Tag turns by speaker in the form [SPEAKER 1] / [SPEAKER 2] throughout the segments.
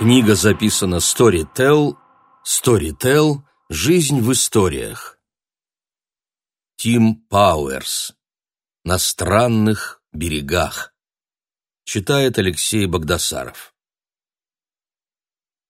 [SPEAKER 1] Книга записана Storytel, Storytel Жизнь в историях. Тим Пауэрс. На странных берегах. Читает Алексей Богдасаров.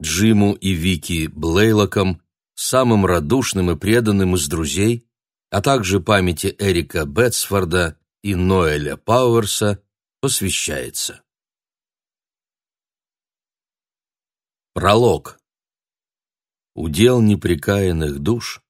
[SPEAKER 1] Джиму и Вики Блейлоком, самым радушным и преданным из друзей, а также памяти Эрика Бетсфорда и Ноэля Пауэрса посвящается. Пролог. Удел непрекаянных душ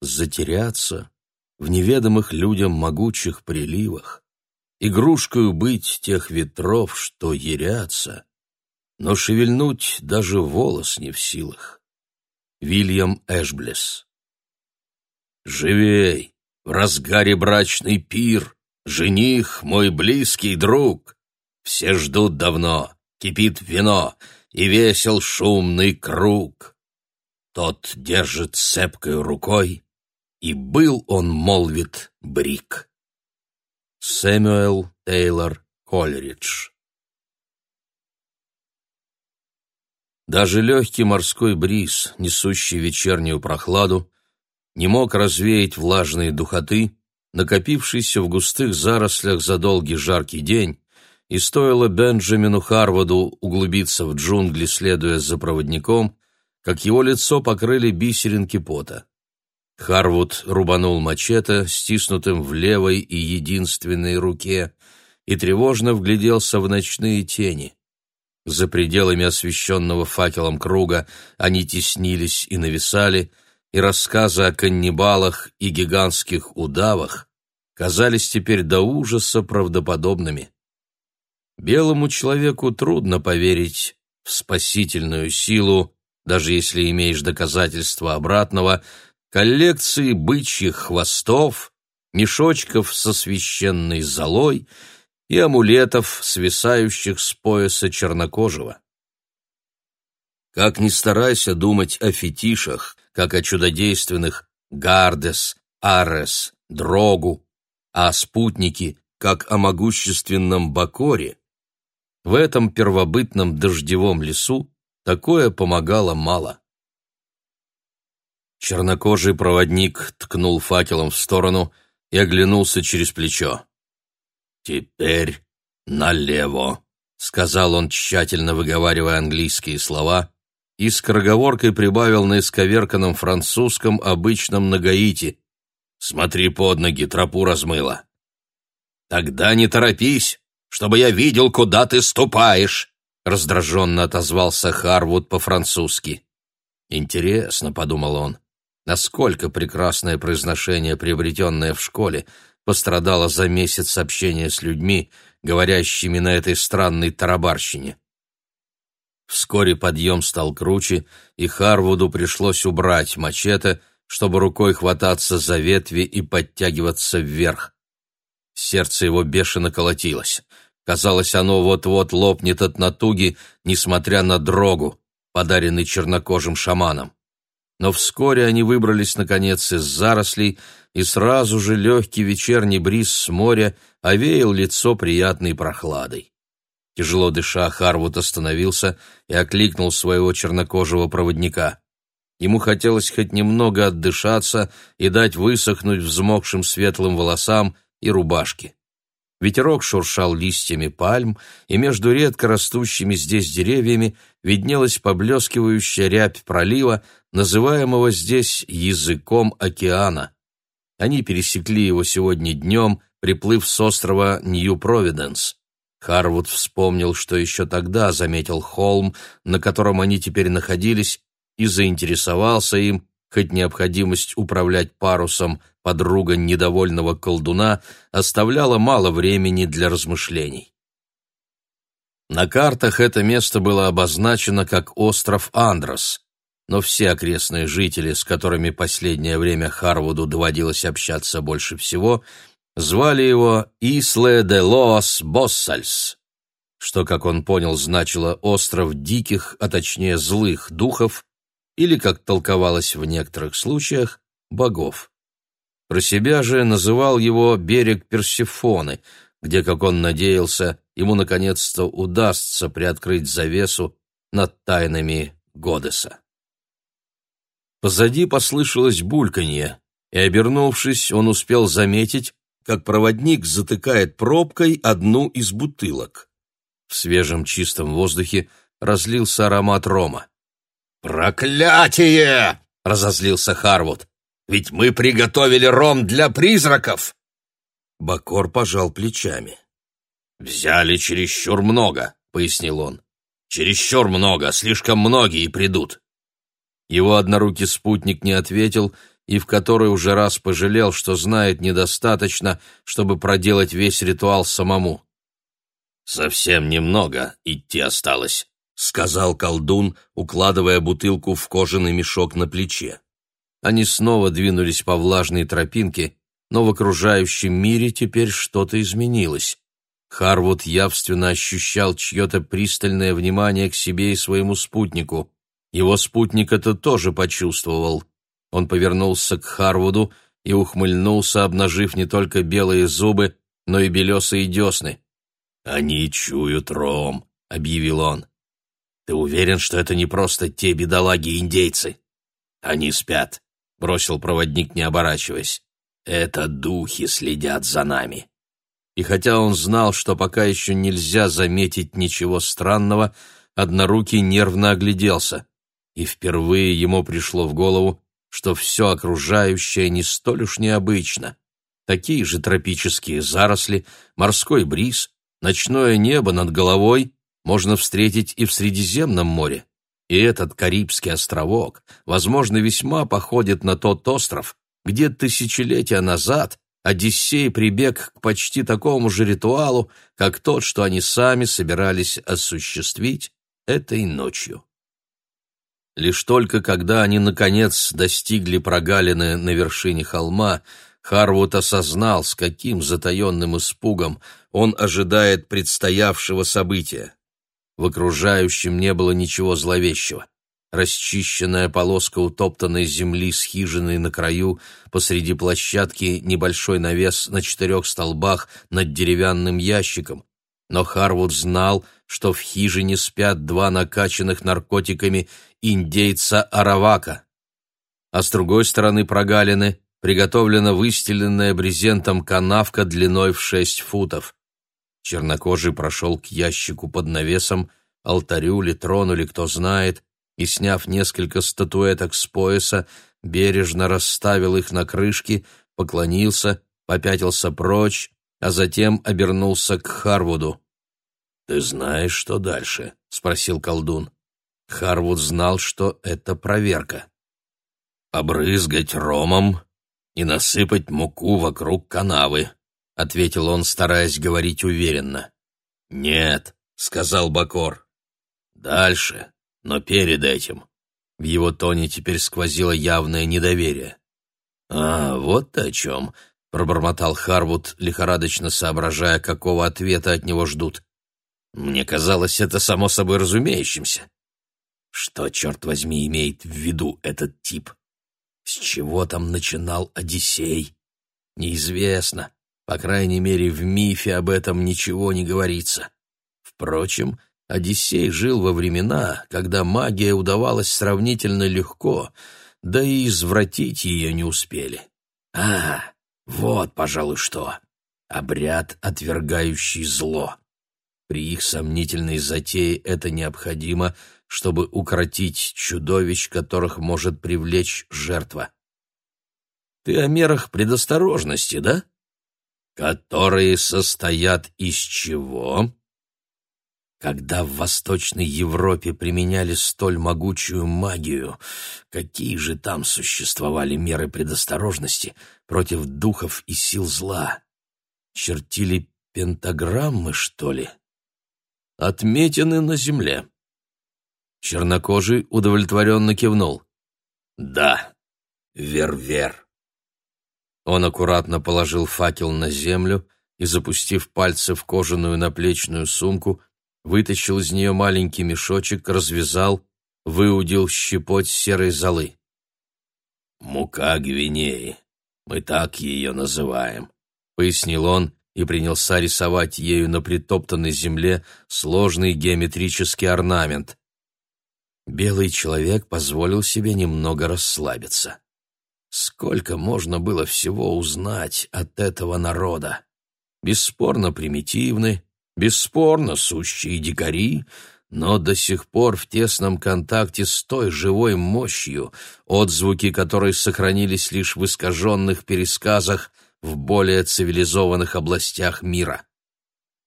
[SPEAKER 1] затеряться в неведомых людям могучих приливах, игрушкою быть тех ветров, что ярятся, но шевельнуть даже волос не в силах. Вильям Эшблес. Живей, в разгаре брачный пир, жених мой близкий друг. Все ждут давно, кипит вино, и весел шумный круг. Тот держит цепкой рукой, и был он, молвит, брик. Сэмюэл Тейлор Колеридж Даже легкий морской бриз, несущий вечернюю прохладу, не мог развеять влажные духоты, накопившиеся в густых зарослях за долгий жаркий день, и стоило Бенджамину Харвуду углубиться в джунгли, следуя за проводником, как его лицо покрыли бисеринки пота. Харвуд рубанул мачете, стиснутым в левой и единственной руке, и тревожно вгляделся в ночные тени. За пределами освещенного факелом круга они теснились и нависали, и рассказы о каннибалах и гигантских удавах казались теперь до ужаса правдоподобными. Белому человеку трудно поверить в спасительную силу, даже если имеешь доказательства обратного, коллекции бычьих хвостов, мешочков со священной золой и амулетов, свисающих с пояса чернокожего. Как ни старайся думать о фетишах, как о чудодейственных Гардес, Арес, Дрогу, а о спутнике, как о могущественном Бакоре, в этом первобытном дождевом лесу такое помогало мало. Чернокожий проводник ткнул факелом в сторону и оглянулся через плечо. «Теперь налево», — сказал он, тщательно выговаривая английские слова, и скороговоркой прибавил на исковерканном французском, обычном на Гаити. «Смотри под ноги, тропу размыло». «Тогда не торопись, чтобы я видел, куда ты ступаешь», — раздраженно отозвался Харвуд по-французски. «Интересно», — подумал он, — «насколько прекрасное произношение, приобретенное в школе, пострадало за месяц общения с людьми, говорящими на этой странной тарабарщине». Вскоре подъем стал круче, и Харвуду пришлось убрать мачете, чтобы рукой хвататься за ветви и подтягиваться вверх. Сердце его бешено колотилось. Казалось, оно вот-вот лопнет от натуги, несмотря на дрогу, подаренный чернокожим шаманом. Но вскоре они выбрались, наконец, из зарослей, и сразу же легкий вечерний бриз с моря овеял лицо приятной прохладой. Тяжело дыша, Харвуд остановился и окликнул своего чернокожего проводника. Ему хотелось хоть немного отдышаться и дать высохнуть взмокшим светлым волосам и рубашке. Ветерок шуршал листьями пальм, и между редко растущими здесь деревьями виднелась поблескивающая рябь пролива, называемого здесь языком океана. Они пересекли его сегодня днем, приплыв с острова Нью-Провиденс. Харвуд вспомнил, что еще тогда заметил холм, на котором они теперь находились, и заинтересовался им, хоть необходимость управлять парусом подруга недовольного колдуна оставляла мало времени для размышлений. На картах это место было обозначено как остров Андрос, но все окрестные жители, с которыми последнее время Харвуду доводилось общаться больше всего, Звали его Исле де Лос Боссальс, что, как он понял, значило «остров диких», а точнее «злых духов», или, как толковалось в некоторых случаях, «богов». Про себя же называл его «берег Персифоны», где, как он надеялся, ему наконец-то удастся приоткрыть завесу над тайнами Годеса. Позади послышалось бульканье, и, обернувшись, он успел заметить, как проводник затыкает пробкой одну из бутылок. В свежем чистом воздухе разлился аромат рома.
[SPEAKER 2] «Проклятие!» — разозлился Харвуд. «Ведь мы приготовили ром для призраков!»
[SPEAKER 1] Бакор пожал плечами.
[SPEAKER 2] «Взяли чересчур много», — пояснил он. «Чересчур много, слишком многие придут».
[SPEAKER 1] Его однорукий спутник не ответил и в который уже раз пожалел, что знает недостаточно, чтобы проделать весь ритуал самому.
[SPEAKER 2] «Совсем немного идти осталось», — сказал колдун, укладывая бутылку в кожаный мешок на плече.
[SPEAKER 1] Они снова двинулись по влажной тропинке, но в окружающем мире теперь что-то изменилось. Харвуд явственно ощущал чье-то пристальное внимание к себе и своему спутнику. Его спутник это тоже почувствовал. Он повернулся к Харвуду и ухмыльнулся, обнажив не только белые зубы, но и белесые десны.
[SPEAKER 2] «Они чуют ром», — объявил он.
[SPEAKER 1] «Ты уверен, что это не просто те бедолаги-индейцы?»
[SPEAKER 2] «Они спят», — бросил проводник, не оборачиваясь. «Это духи следят за нами».
[SPEAKER 1] И хотя он знал, что пока еще нельзя заметить ничего странного, однорукий нервно огляделся и впервые ему пришло в голову, что все окружающее не столь уж необычно. Такие же тропические заросли, морской бриз, ночное небо над головой можно встретить и в Средиземном море. И этот Карибский островок, возможно, весьма походит на тот остров, где тысячелетия назад Одиссей прибег к почти такому же ритуалу, как тот, что они сами собирались осуществить этой ночью. Лишь только когда они, наконец, достигли прогалины на вершине холма, Харвуд осознал, с каким затаенным испугом он ожидает предстоявшего события. В окружающем не было ничего зловещего. Расчищенная полоска утоптанной земли с хижиной на краю, посреди площадки небольшой навес на четырех столбах над деревянным ящиком. Но Харвуд знал, что в хижине спят два накачанных наркотиками индейца Аравака. А с другой стороны прогалины приготовлена выстеленная брезентом канавка длиной в шесть футов. Чернокожий прошел к ящику под навесом, алтарю ли, трону ли, кто знает, и, сняв несколько статуэток с пояса, бережно расставил их на крышке, поклонился, попятился прочь, а затем обернулся к Харвуду. «Ты знаешь, что дальше?» — спросил колдун. Харвуд знал, что это проверка.
[SPEAKER 2] «Обрызгать ромом и насыпать муку вокруг канавы», — ответил он, стараясь говорить уверенно. «Нет», — сказал Бакор. «Дальше, но перед этим».
[SPEAKER 1] В его тоне теперь сквозило явное недоверие.
[SPEAKER 2] «А, вот о чем», — пробормотал Харвуд, лихорадочно соображая, какого ответа от него ждут. «Мне казалось это само собой разумеющимся. Что, черт возьми, имеет в виду этот тип? С чего там начинал Одиссей? Неизвестно. По крайней мере, в мифе об этом ничего не говорится. Впрочем, Одиссей жил во времена, когда магия удавалась сравнительно легко, да и извратить ее не успели. А, вот, пожалуй, что. Обряд, отвергающий зло. При их сомнительной затее это необходимо — чтобы укротить чудовищ, которых может привлечь жертва. Ты о мерах предосторожности, да? Которые состоят из чего? Когда в Восточной Европе применяли столь могучую магию, какие же там существовали меры предосторожности против духов и сил зла? Чертили пентаграммы, что ли? Отметины на земле.
[SPEAKER 1] Чернокожий удовлетворенно кивнул.
[SPEAKER 2] «Да, вер-вер».
[SPEAKER 1] Он аккуратно положил факел на землю и, запустив пальцы в кожаную наплечную сумку, вытащил из нее маленький мешочек, развязал, выудил щепоть серой золы.
[SPEAKER 2] «Мука Гвинеи, мы так ее называем», —
[SPEAKER 1] пояснил он и принялся рисовать ею на притоптанной земле сложный геометрический орнамент. Белый человек позволил себе немного расслабиться. Сколько можно было всего узнать от этого народа? Бесспорно примитивны, бесспорно сущие дикари, но до сих пор в тесном контакте с той живой мощью, отзвуки которой сохранились лишь в искаженных пересказах в более цивилизованных областях мира.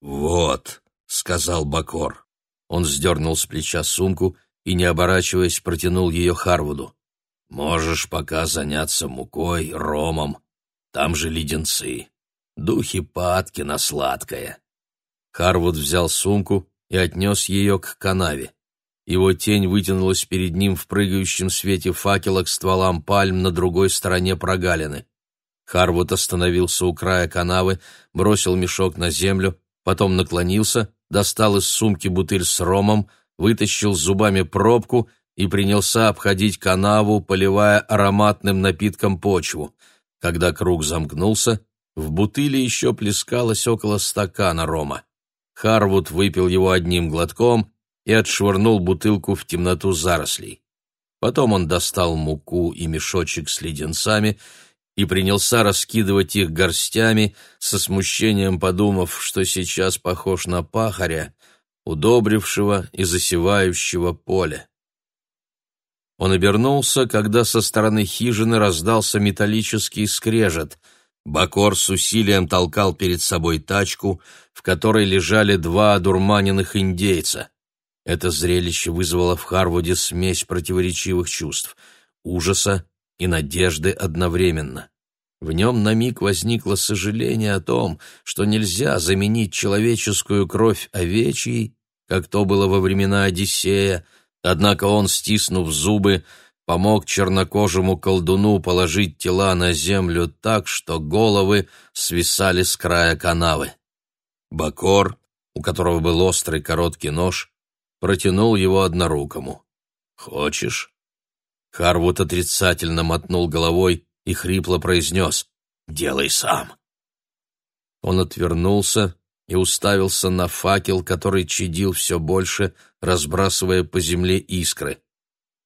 [SPEAKER 2] «Вот», — сказал Бакор.
[SPEAKER 1] Он сдернул с плеча сумку и, не оборачиваясь, протянул ее Харвуду. «Можешь пока заняться мукой, ромом. Там же леденцы. Духи падки на сладкое». Харвуд взял сумку и отнес ее к канаве. Его тень вытянулась перед ним в прыгающем свете факела к стволам пальм на другой стороне прогалины. Харвуд остановился у края канавы, бросил мешок на землю, потом наклонился, достал из сумки бутыль с ромом, вытащил зубами пробку и принялся обходить канаву, поливая ароматным напитком почву. Когда круг замкнулся, в бутыле еще плескалось около стакана рома. Харвуд выпил его одним глотком и отшвырнул бутылку в темноту зарослей. Потом он достал муку и мешочек с леденцами и принялся раскидывать их горстями, со смущением подумав, что сейчас похож на пахаря, удобрившего и засевающего поле. Он обернулся, когда со стороны хижины раздался металлический скрежет. Бакор с усилием толкал перед собой тачку, в которой лежали два одурманенных индейца. Это зрелище вызвало в Харвуде смесь противоречивых чувств — ужаса и надежды одновременно. В нем на миг возникло сожаление о том, что нельзя заменить человеческую кровь овечьей, как то было во времена Одиссея, однако он, стиснув зубы, помог чернокожему колдуну положить тела на землю так, что головы свисали с края канавы. Бакор, у которого был острый короткий нож, протянул его однорукому. «Хочешь?» Харвуд отрицательно мотнул головой и хрипло произнес «Делай сам». Он отвернулся и уставился на факел, который чадил все больше, разбрасывая по земле искры.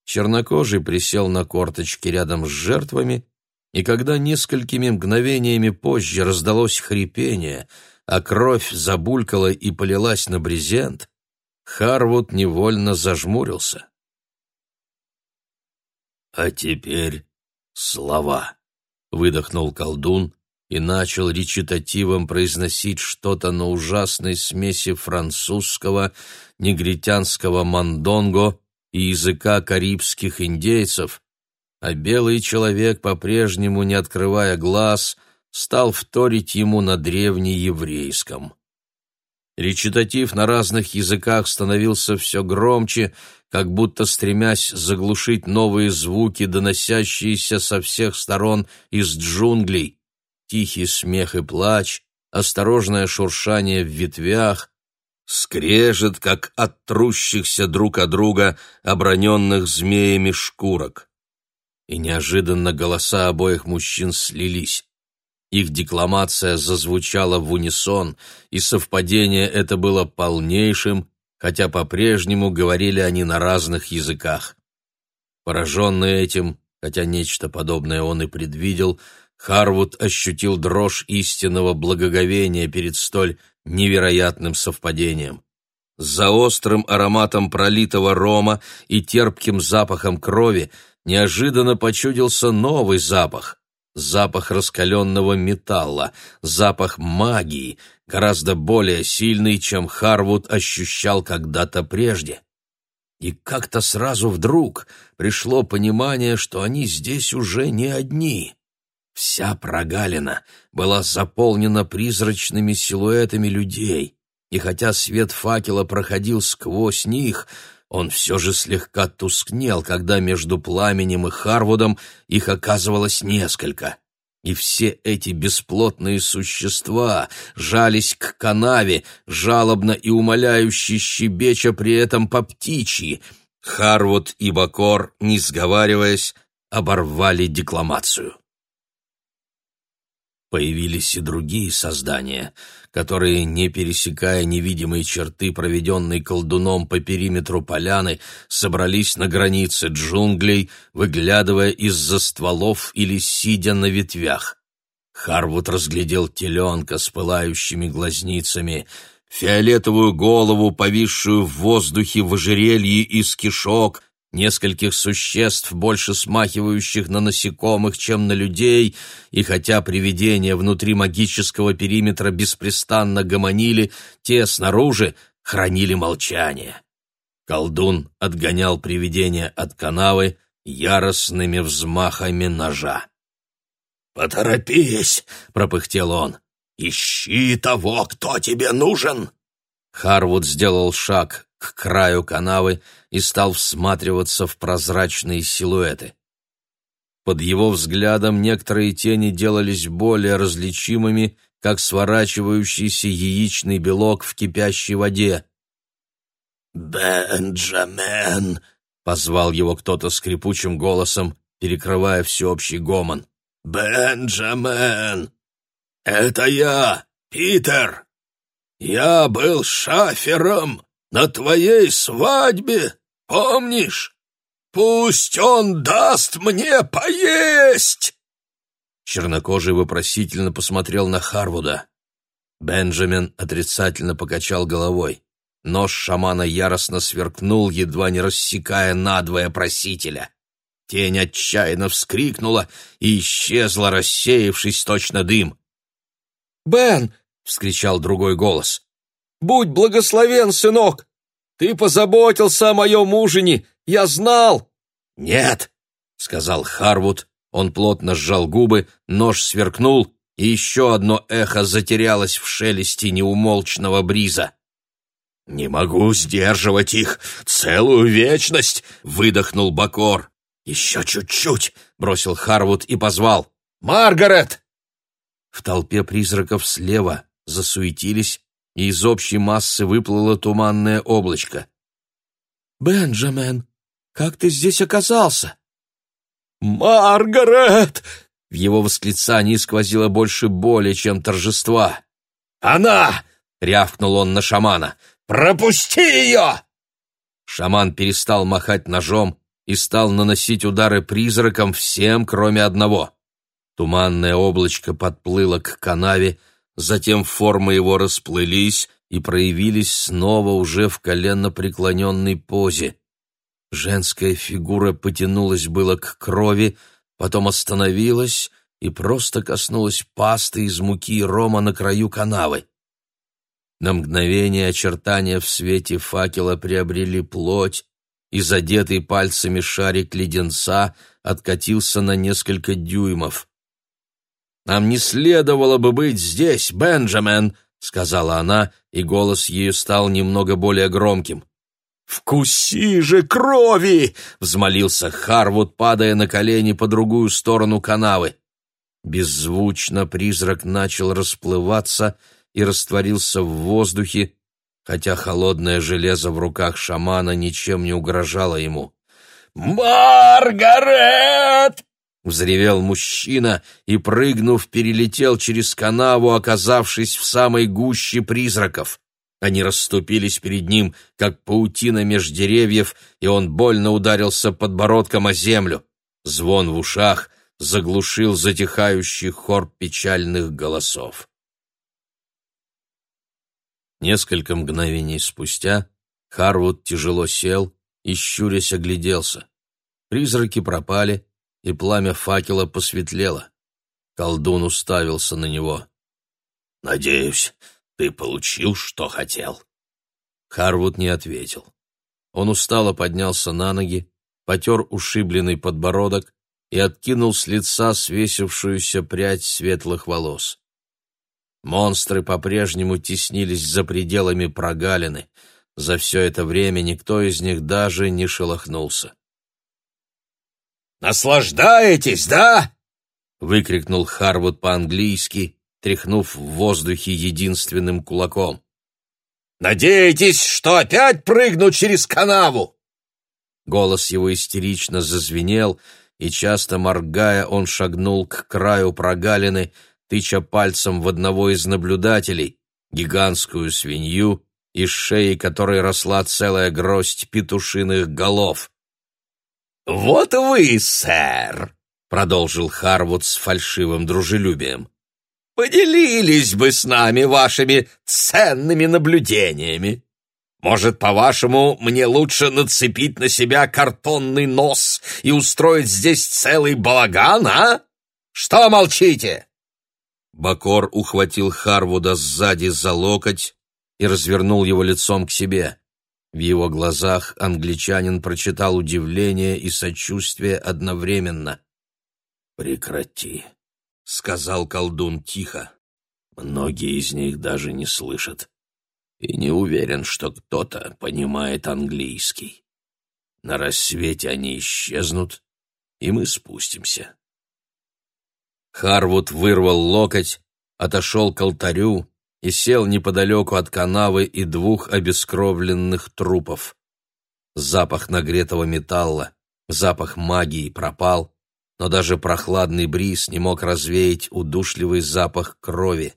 [SPEAKER 1] Чернокожий присел на корточки рядом с жертвами, и когда несколькими мгновениями позже раздалось хрипение, а кровь забулькала и полилась на брезент, Харвуд невольно зажмурился. «А теперь слова», — выдохнул колдун, и начал речитативом произносить что-то на ужасной смеси французского, негритянского мандонго и языка карибских индейцев, а белый человек, по-прежнему не открывая глаз, стал вторить ему на древнееврейском. Речитатив на разных языках становился все громче, как будто стремясь заглушить новые звуки, доносящиеся со всех сторон из джунглей, тихий смех и плач, осторожное шуршание в ветвях, скрежет, как от трущихся друг от друга оброненных змеями шкурок. И неожиданно голоса обоих мужчин слились. Их декламация зазвучала в унисон, и совпадение это было полнейшим, хотя по-прежнему говорили они на разных языках. Пораженный этим, хотя нечто подобное он и предвидел, Харвуд ощутил дрожь истинного благоговения перед столь невероятным совпадением. За острым ароматом пролитого рома и терпким запахом крови неожиданно почудился новый запах — запах раскаленного металла, запах магии, гораздо более сильный, чем Харвуд ощущал когда-то прежде. И как-то сразу вдруг пришло понимание, что они здесь уже не одни — Вся прогалина была заполнена призрачными силуэтами людей, и хотя свет факела проходил сквозь них, он все же слегка тускнел, когда между пламенем и Харвудом их оказывалось несколько. И все эти бесплотные существа жались к канаве, жалобно и умоляюще щебеча при этом по птичьи. Харвуд и Бакор, не сговариваясь, оборвали декламацию. Появились и другие создания, которые, не пересекая невидимые черты, проведенной колдуном по периметру поляны, собрались на границе джунглей, выглядывая из-за стволов или сидя на ветвях. Харвуд разглядел теленка с пылающими глазницами, фиолетовую голову, повисшую в воздухе в ожерелье из кишок, нескольких существ, больше смахивающих на насекомых, чем на людей, и хотя привидения внутри магического периметра беспрестанно гомонили, те снаружи хранили молчание. Колдун отгонял привидения от канавы яростными взмахами ножа.
[SPEAKER 2] «Поторопись!» — пропыхтел он. «Ищи того, кто тебе нужен!»
[SPEAKER 1] Харвуд сделал шаг к краю канавы и стал всматриваться в прозрачные силуэты. Под его взглядом некоторые тени делались более различимыми, как сворачивающийся яичный белок в кипящей воде.
[SPEAKER 2] «Бенджамен!»
[SPEAKER 1] — позвал его кто-то скрипучим голосом, перекрывая всеобщий гомон.
[SPEAKER 2] «Бенджамен! Это я, Питер! Я был шафером на твоей свадьбе, помнишь? Пусть он даст мне поесть!»
[SPEAKER 1] Чернокожий вопросительно посмотрел на Харвуда. Бенджамин отрицательно покачал головой. Нож шамана яростно сверкнул, едва не рассекая надвое просителя. Тень отчаянно вскрикнула и исчезла, рассеявшись точно дым.
[SPEAKER 3] «Бен!» — вскричал другой голос. Будь благословен, сынок! Ты позаботился о моем ужине, я знал!»
[SPEAKER 1] «Нет!» — сказал Харвуд. Он плотно сжал губы, нож сверкнул, и еще одно эхо затерялось в шелесте неумолчного бриза.
[SPEAKER 2] «Не могу сдерживать их целую вечность!» — выдохнул Бакор. «Еще чуть-чуть!» — бросил Харвуд и позвал. «Маргарет!»
[SPEAKER 1] В толпе призраков слева засуетились, и из общей массы выплыло туманное облачко.
[SPEAKER 3] «Бенджамен, как ты здесь оказался?»
[SPEAKER 2] «Маргарет!»
[SPEAKER 1] В его восклицании сквозило больше боли, чем торжества.
[SPEAKER 2] «Она!»
[SPEAKER 1] — рявкнул он на шамана.
[SPEAKER 2] «Пропусти ее!»
[SPEAKER 1] Шаман перестал махать ножом и стал наносить удары призракам всем, кроме одного. Туманное облачко подплыло к канаве, затем формы его расплылись и проявились снова уже в коленно-преклоненной позе. Женская фигура потянулась было к крови, потом остановилась и просто коснулась пасты из муки и рома на краю канавы. На мгновение очертания в свете факела приобрели плоть, и задетый пальцами шарик леденца откатился на несколько дюймов. Нам не следовало бы быть здесь, Бенджамен, сказала она, и голос ее стал немного более громким.
[SPEAKER 2] «Вкуси же крови!» — взмолился
[SPEAKER 1] Харвуд, падая на колени по другую сторону канавы. Беззвучно призрак начал расплываться и растворился в воздухе, хотя холодное железо в руках шамана ничем не угрожало ему.
[SPEAKER 2] «Маргарет!»
[SPEAKER 1] Взревел мужчина и, прыгнув, перелетел через канаву, оказавшись в самой гуще призраков. Они расступились перед ним, как паутина меж деревьев, и он больно ударился подбородком о землю. Звон в ушах заглушил затихающий хор печальных голосов. Несколько мгновений спустя Харвуд тяжело сел и, щурясь, огляделся. Призраки пропали, и пламя факела посветлело. Колдун уставился на него.
[SPEAKER 2] «Надеюсь, ты получил, что хотел?»
[SPEAKER 1] Харвуд не ответил. Он устало поднялся на ноги, потер ушибленный подбородок и откинул с лица свесившуюся прядь светлых волос. Монстры по-прежнему теснились за пределами прогалины. За все это время никто из них даже не шелохнулся.
[SPEAKER 2] Наслаждаетесь, да?»
[SPEAKER 1] — выкрикнул Харвуд по-английски, тряхнув в воздухе единственным кулаком.
[SPEAKER 2] «Надеетесь, что опять прыгну через канаву?»
[SPEAKER 1] Голос его истерично зазвенел, и, часто моргая, он шагнул к краю прогалины, тыча пальцем в одного из наблюдателей, гигантскую свинью, из шеи которой росла целая гроздь петушиных голов.
[SPEAKER 2] «Вот вы, сэр!» — продолжил Харвуд с фальшивым дружелюбием. «Поделились бы с нами вашими ценными наблюдениями. Может, по-вашему, мне лучше нацепить на себя картонный нос и устроить здесь целый балаган, а? Что молчите?»
[SPEAKER 1] Бакор ухватил Харвуда сзади за локоть и развернул его лицом к себе. В его глазах англичанин прочитал удивление и сочувствие одновременно. «Прекрати», — сказал колдун тихо. «Многие из них даже не слышат и не уверен, что кто-то понимает английский. На рассвете они исчезнут, и мы спустимся. Харвуд вырвал локоть, отошел к алтарю и сел неподалеку от канавы и двух обескровленных трупов. Запах нагретого металла, запах магии пропал, но даже прохладный бриз не мог развеять удушливый запах крови.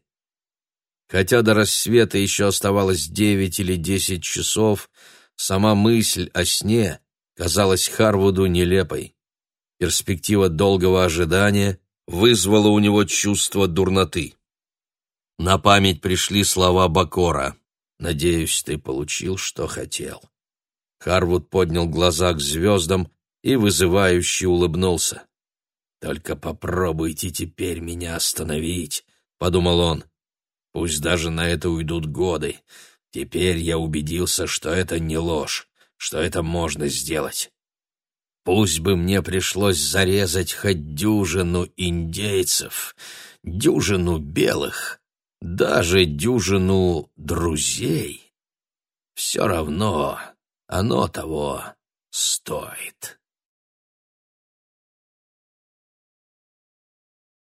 [SPEAKER 1] Хотя до рассвета еще оставалось девять или десять часов, сама мысль о сне казалась Харвуду нелепой. Перспектива долгого ожидания вызвала у него чувство дурноты. На память пришли слова Бакора. «Надеюсь, ты получил, что хотел». Харвуд поднял глаза к звездам и вызывающе улыбнулся. «Только попробуйте теперь меня остановить», — подумал он. Пусть даже на это уйдут годы. Теперь я убедился, что это не ложь, что это можно сделать. Пусть бы мне пришлось зарезать хоть дюжину индейцев, дюжину белых, даже дюжину друзей. Все равно оно того стоит.